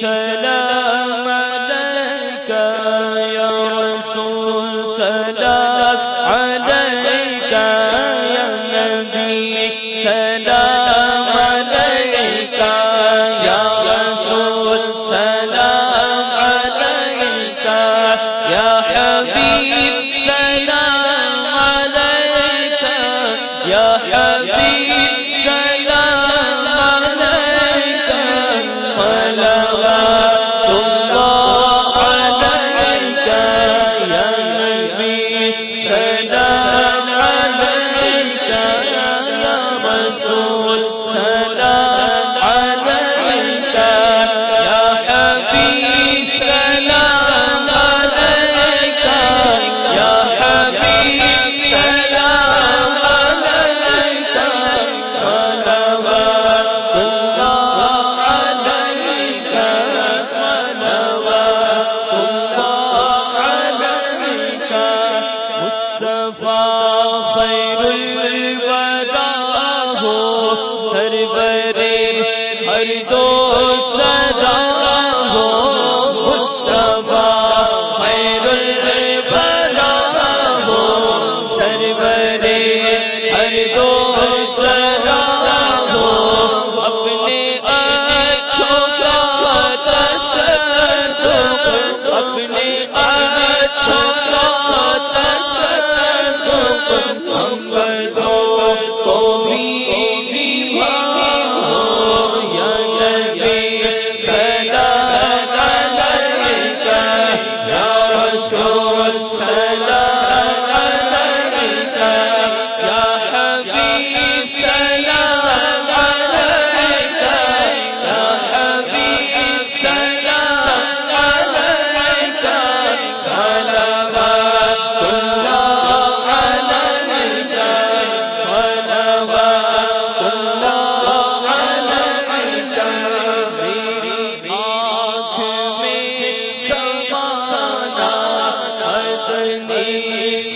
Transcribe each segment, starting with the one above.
سلام یا رسول سلام علیکہ یا یا رسول سلام یا حبیب صلوات سرور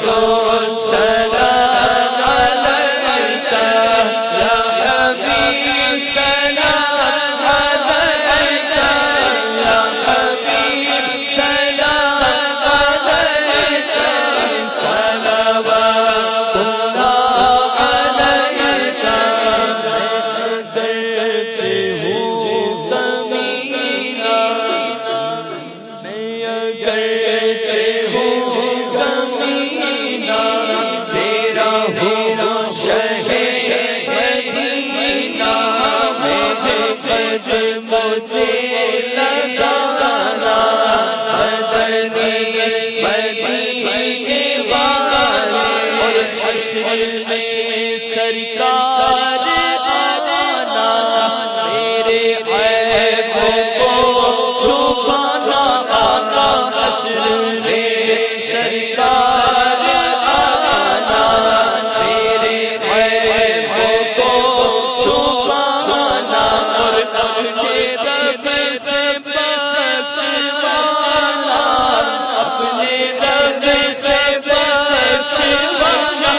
سو سے لگا شاہ